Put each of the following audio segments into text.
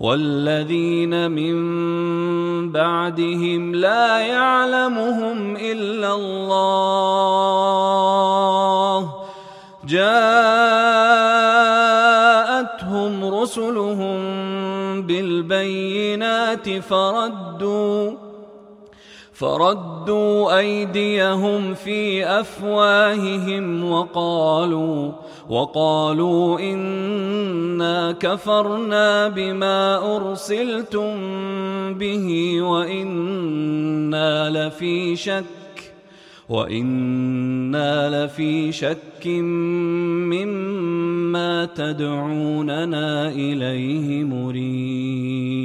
والذين من بعدهم لا يعلمهم إلا الله. جاءتهم رسلهم بالبينات فردوا فردوا أيديهم في أفواههم وقالوا وقالوا إنا كفرنا بما أرسلتم به وإنا لفي شك وإنا لفي شك مما تدعوننا إليه مريب.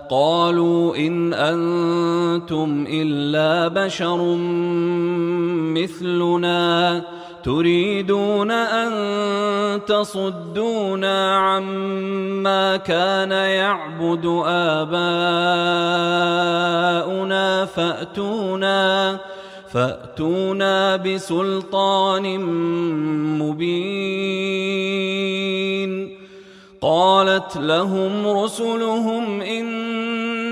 قالوا إن أنتم إلا بشر مثلنا تريدون أن تصدونا عما كان يعبد آباؤنا فأتونا فأتونا بسلطان مبين. قالت لهم رسلهم إن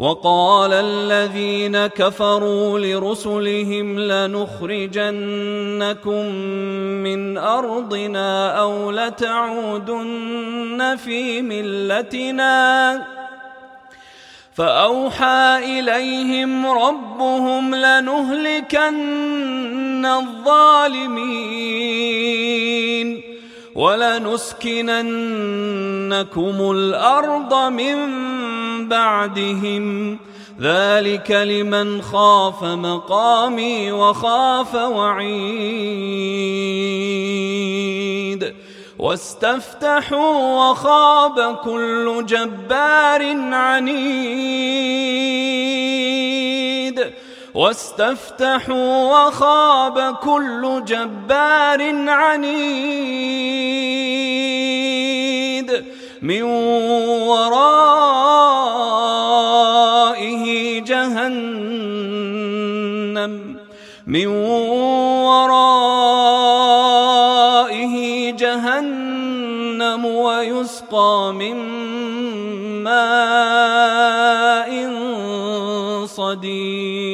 وقال الذين كفروا لرسلهم لنخرجنكم من أرضنا أو لتعودن في ملتنا. فأوحى إليهم ربهم لنهلكن الظالمين ولنسكننكم الأرض من بعدهم ذلك لمن خاف مقامي وخاف وعيد واستفتحوا وخاب كل جبار عنيد واستفتحوا وخاب كل جبار عنيد من ورائه جهنم من ورائه جهنم ويسقى من ماء صديد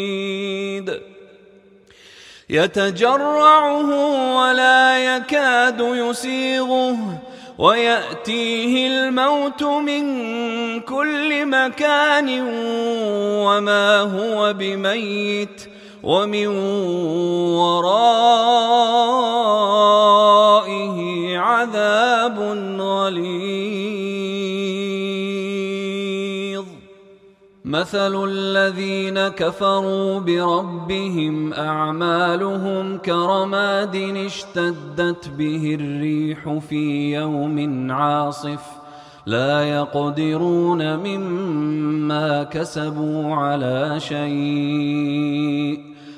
يتجرعه ولا يكاد يسيغه وياتيه الموت من كل مكان وما هو بميت ومن ورائه عذاب غليظ. مثل الذين كفروا بربهم أعمالهم كرماد اشتدت به الريح في يوم عاصف. لا يقدرون مما كسبوا على شيء.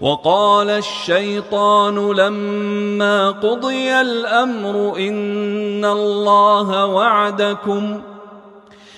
وقال الشيطان لما قضي الأمر إن الله وعدكم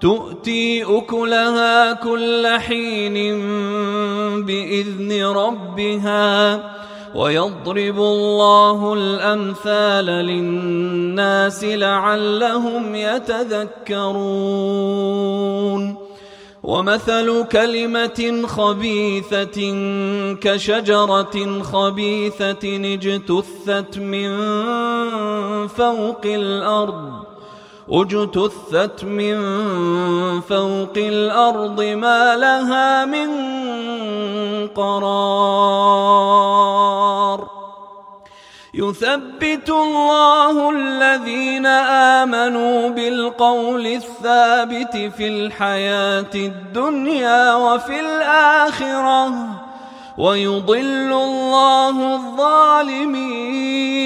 تؤتي أكلها كل حين بإذن ربها ويضرب الله الأمثال للناس لعلهم يتذكرون. ومثل كلمة خبيثة كشجرة خبيثة اجتثت من فوق الأرض أجتثت من فوق الأرض ما لها من قرار. يثبت الله الذين آمنوا بالقول الثابت في الحياة الدنيا وفي الآخرة ويضل الله الظالمين.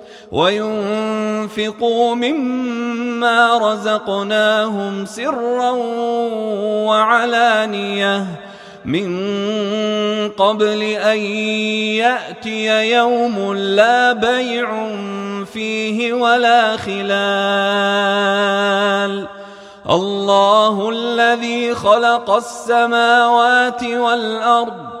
وينفقوا مما رزقناهم سرا وعلانية من قبل أن يأتي يوم لا بيع فيه ولا خلال. الله الذي خلق السماوات والأرض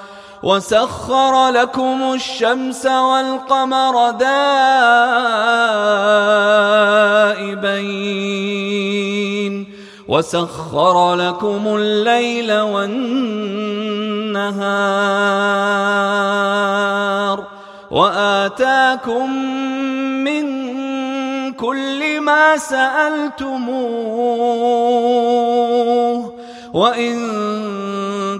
وسخر لكم الشمس والقمر دائبين. وسخر لكم الليل والنهار. وآتاكم من كل ما سألتموه. وإن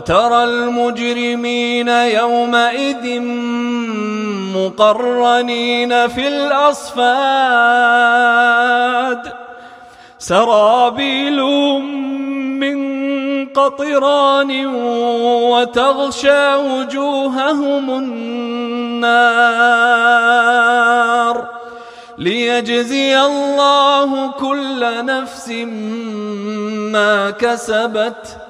وترى المجرمين يومئذ مقرنين في الأصفاد. سرابيل من قطران وتغشى وجوههم النار. ليجزي الله كل نفس ما كسبت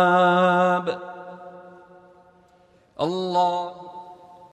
Allah.